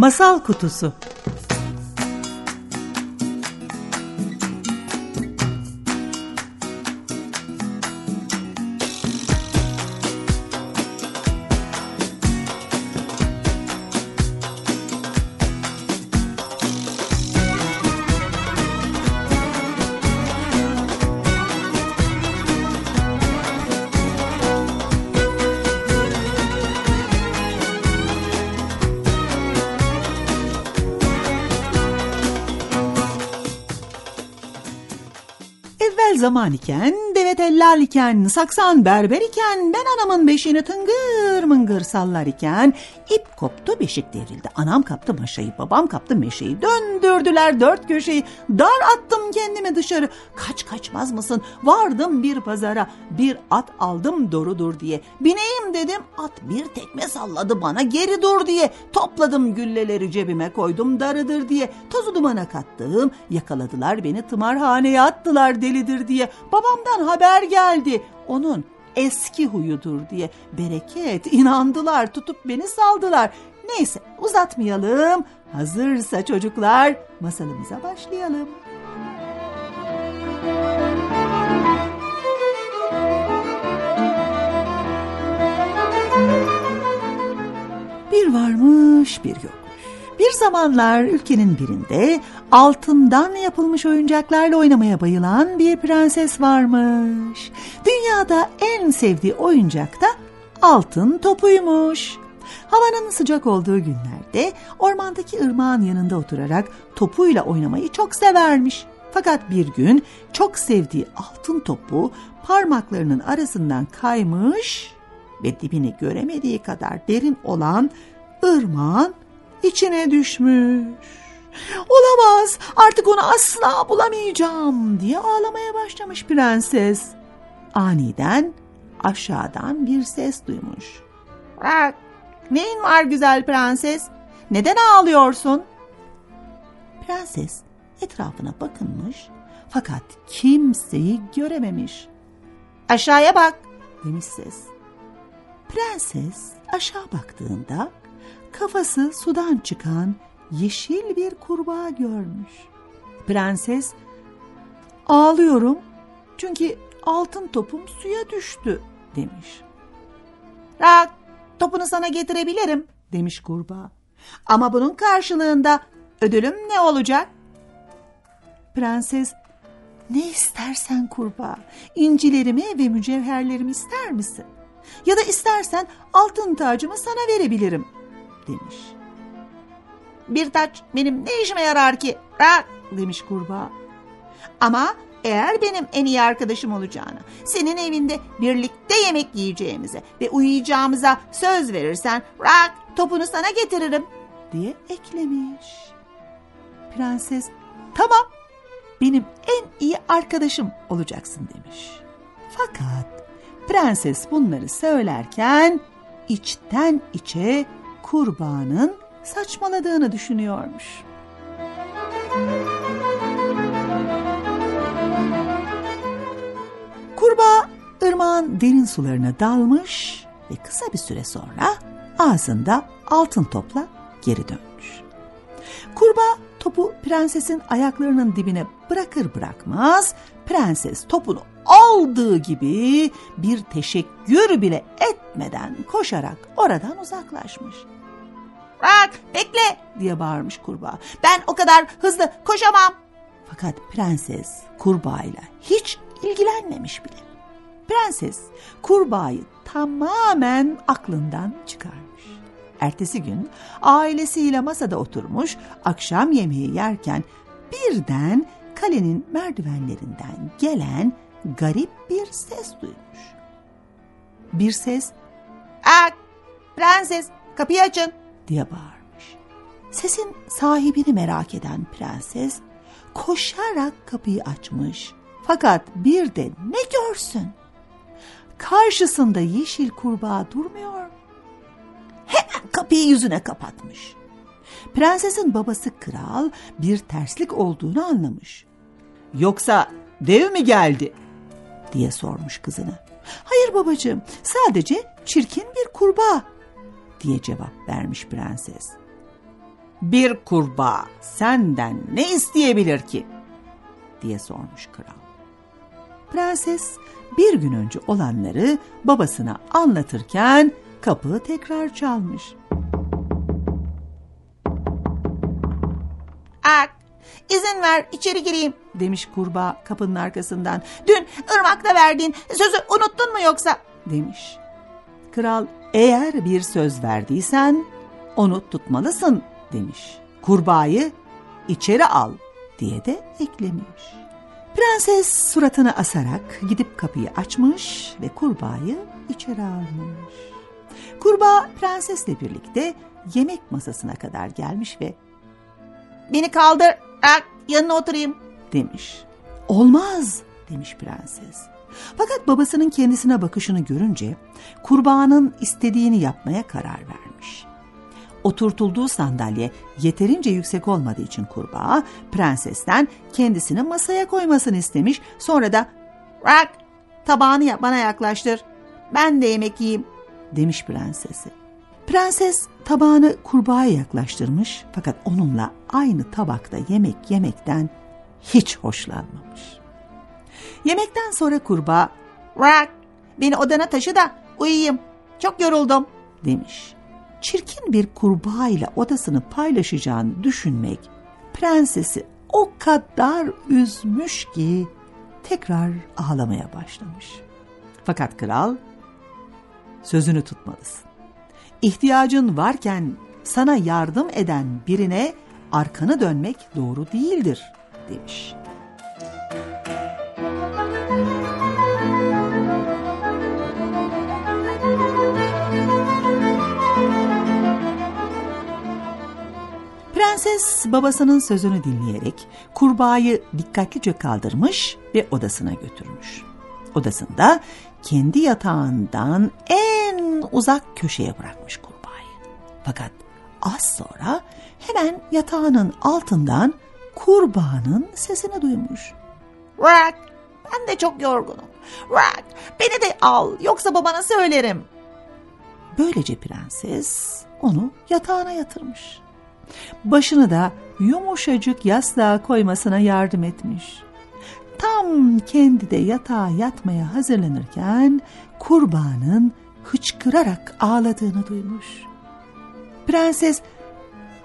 Masal Kutusu Evvel zaman iken, deve tellal iken, saksan berber iken, ben anamın beşiğini tıngır mıngır sallar iken, ip koptu beşik devrildi. Anam kaptı maşayı, babam kaptı meşeyi, döndürdüler dört köşeyi, dar attım kendimi dışarı. Kaç kaçmaz mısın? Vardım bir pazara, bir at aldım doğrudur diye. Bineyim dedim, at bir tekme salladı bana geri dur diye. Topladım gülleleri cebime koydum darıdır diye. Tozu dumana kattım, yakaladılar beni tımarhaneye attılar delidir diye. Babamdan haber geldi. Onun eski huyudur diye. Bereket inandılar tutup beni saldılar. Neyse uzatmayalım. Hazırsa çocuklar masalımıza başlayalım. Bir varmış bir yokmuş. Zamanlar ülkenin birinde altından yapılmış oyuncaklarla oynamaya bayılan bir prenses varmış. Dünyada en sevdiği oyuncak da altın topuymuş. Havanın sıcak olduğu günlerde ormandaki ırmağın yanında oturarak topuyla oynamayı çok severmiş. Fakat bir gün çok sevdiği altın topu parmaklarının arasından kaymış ve dibini göremediği kadar derin olan ırmağın içine düşmüş. Olamaz artık onu asla bulamayacağım diye ağlamaya başlamış prenses. Aniden aşağıdan bir ses duymuş. Bırak neyin var güzel prenses? Neden ağlıyorsun? Prenses etrafına bakınmış fakat kimseyi görememiş. Aşağıya bak demiş ses. Prenses aşağı baktığında kafası sudan çıkan yeşil bir kurbağa görmüş. Prenses ağlıyorum çünkü altın topum suya düştü demiş. Rak topunu sana getirebilirim demiş kurbağa. Ama bunun karşılığında ödülüm ne olacak? Prenses ne istersen kurbağa incilerimi ve mücevherlerimi ister misin? Ya da istersen altın tacımı sana verebilirim demiş. Bir taç benim ne işime yarar ki? Rak demiş kurbağa. Ama eğer benim en iyi arkadaşım olacağını, senin evinde birlikte yemek yiyeceğimize ve uyuyacağımıza söz verirsen rak topunu sana getiririm diye eklemiş. Prenses tamam benim en iyi arkadaşım olacaksın demiş. Fakat prenses bunları söylerken içten içe kurbağanın saçmaladığını düşünüyormuş. Kurbağa ırmağın derin sularına dalmış ve kısa bir süre sonra ağzında altın topla geri dönmüş. Kurbağa topu prensesin ayaklarının dibine bırakır bırakmaz prenses topunu aldığı gibi bir teşekkür bile etmeden koşarak oradan uzaklaşmış. Bırak bekle diye bağırmış kurbağa. Ben o kadar hızlı koşamam. Fakat prenses kurbağayla hiç ilgilenmemiş bile. Prenses kurbağayı tamamen aklından çıkarmış. Ertesi gün ailesiyle masada oturmuş akşam yemeği yerken birden kalenin merdivenlerinden gelen garip bir ses duymuş. Bir ses, "Ak, prenses, kapıyı açın." diye bağırmış. Sesin sahibini merak eden prenses koşarak kapıyı açmış. Fakat bir de ne görsün? Karşısında yeşil kurbağa durmuyor. Hemen kapıyı yüzüne kapatmış. Prensesin babası kral bir terslik olduğunu anlamış. Yoksa dev mi geldi? diye sormuş kızına. Hayır babacığım sadece çirkin bir kurbağa diye cevap vermiş prenses. Bir kurbağa senden ne isteyebilir ki? diye sormuş kral. Prenses bir gün önce olanları babasına anlatırken kapı tekrar çalmış. İzin ver içeri gireyim demiş kurbağa kapının arkasından. Dün ırmakta verdiğin sözü unuttun mu yoksa demiş. Kral eğer bir söz verdiysen onu tutmalısın demiş. Kurbağayı içeri al diye de eklemiş. Prenses suratını asarak gidip kapıyı açmış ve kurbağayı içeri almış. Kurbağa prensesle birlikte yemek masasına kadar gelmiş ve ''Beni kaldır, ak, yanına oturayım.'' demiş. ''Olmaz.'' demiş prenses. Fakat babasının kendisine bakışını görünce kurbağanın istediğini yapmaya karar vermiş. Oturtulduğu sandalye yeterince yüksek olmadığı için kurbağa prensesten kendisini masaya koymasını istemiş. Sonra da ''Rak tabağını bana yaklaştır ben de yemek yiyeyim.'' demiş prensesi. Prenses tabağını kurbağaya yaklaştırmış fakat onunla aynı tabakta yemek yemekten hiç hoşlanmamış. Yemekten sonra kurbağa ''Rak beni odana taşı da uyuyayım çok yoruldum.'' demiş çirkin bir kurbağa ile odasını paylaşacağını düşünmek prensesi o kadar üzmüş ki tekrar ağlamaya başlamış. Fakat kral sözünü tutmalısın. İhtiyacın varken sana yardım eden birine arkanı dönmek doğru değildir demiş. Prenses babasının sözünü dinleyerek kurbağayı dikkatlice kaldırmış ve odasına götürmüş. Odasında kendi yatağından en uzak köşeye bırakmış kurbağayı. Fakat az sonra hemen yatağının altından kurbağanın sesini duymuş. Rak, ben de çok yorgunum. Rak, beni de al yoksa babana söylerim. Böylece prenses onu yatağına yatırmış başını da yumuşacık yastığa koymasına yardım etmiş. Tam kendi de yatağa yatmaya hazırlanırken kurbanın hıçkırarak ağladığını duymuş. Prenses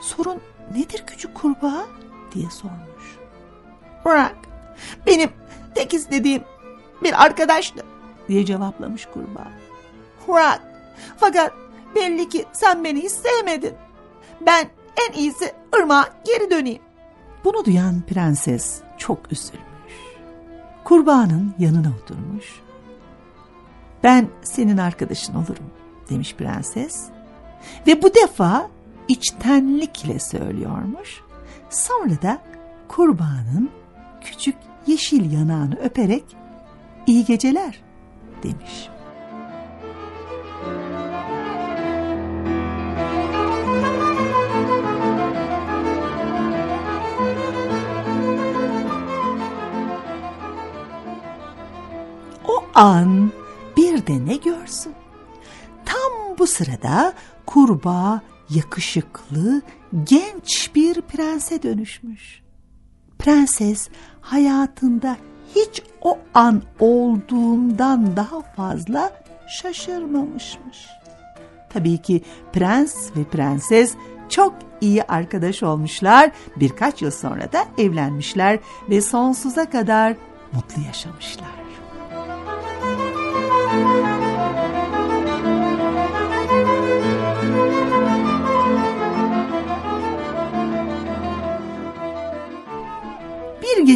sorun nedir küçük kurbağa diye sormuş. Bırak benim tek istediğim bir arkadaştı diye cevaplamış kurbağa. Bırak fakat belli ki sen beni hiç sevmedin. Ben en iyisi ırmağa geri döneyim. Bunu duyan prenses çok üzülmüş. Kurbağanın yanına oturmuş. Ben senin arkadaşın olurum demiş prenses. Ve bu defa içtenlikle söylüyormuş. Sonra da kurbağanın küçük yeşil yanağını öperek iyi geceler demiş. An bir de ne görsün? Tam bu sırada kurbağa yakışıklı, genç bir prense dönüşmüş. Prenses hayatında hiç o an olduğundan daha fazla şaşırmamışmış. Tabii ki prens ve prenses çok iyi arkadaş olmuşlar. Birkaç yıl sonra da evlenmişler ve sonsuza kadar mutlu yaşamışlar.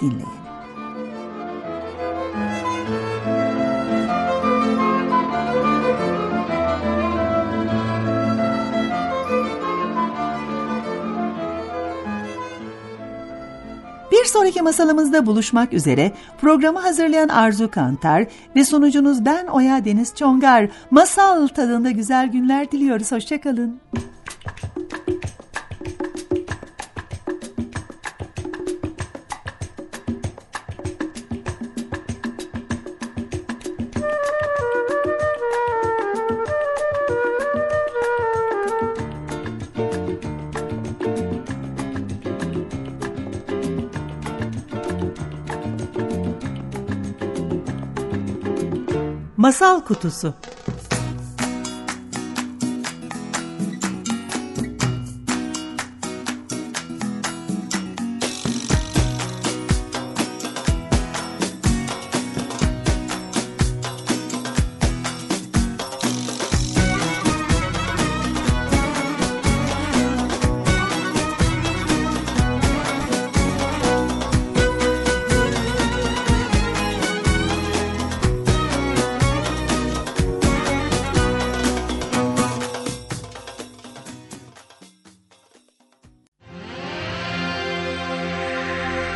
dinleyene. Bir sonraki masalımızda buluşmak üzere programı hazırlayan Arzu Kantar ve sunucunuz ben Oya Deniz Çongar. Masal tadında güzel günler diliyoruz. Hoşçakalın. Masal Kutusu